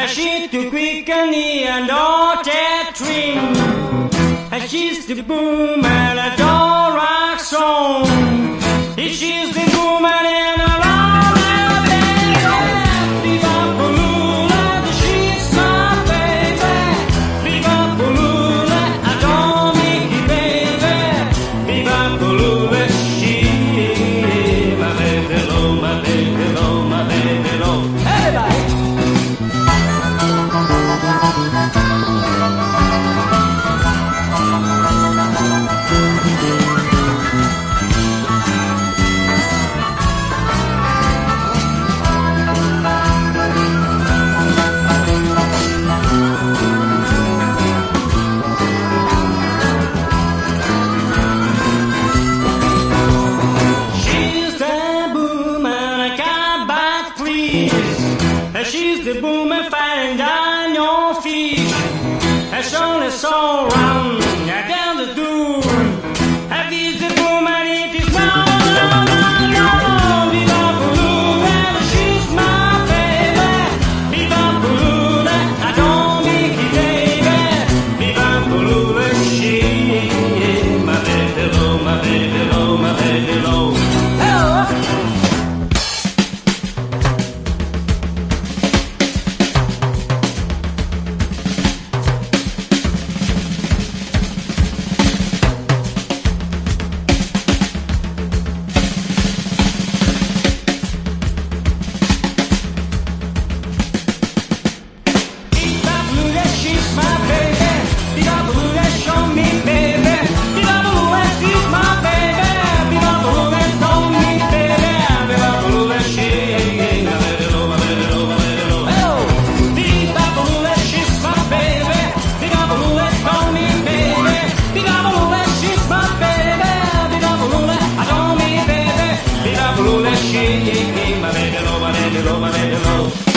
And she's too quickly and all that trim. And she's the boom and a door rock song. She's the. booming, fighting down your feet. That's only so round. Now down the door. and you love and you love.